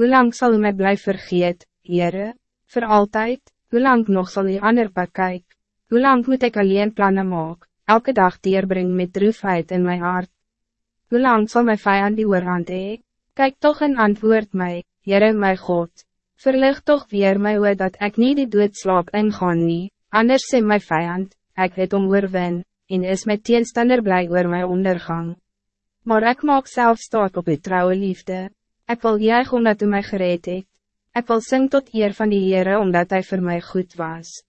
Hoe lang zal u mij blijven vergeet, Heere? Voor altijd? Hoe lang nog zal u ander bekijk? Hoe lang moet ik alleen plannen maken? Elke dag dierbring met droefheid in mijn hart. Hoe lang zal mijn vijand die oorhand hee? Kijk toch en antwoord mij, Heere my God. Verlig toch weer my oor dat ik niet die doodslaap ingaan nie, anders sê my vijand, ik het om oorwin, en is my teenstander blij oor my ondergang. Maar ik maak zelf staat op uw trouwe liefde. Ik wil juich omdat u mij gereed het. Ik wil sing tot eer van die Heere omdat hij voor mij goed was.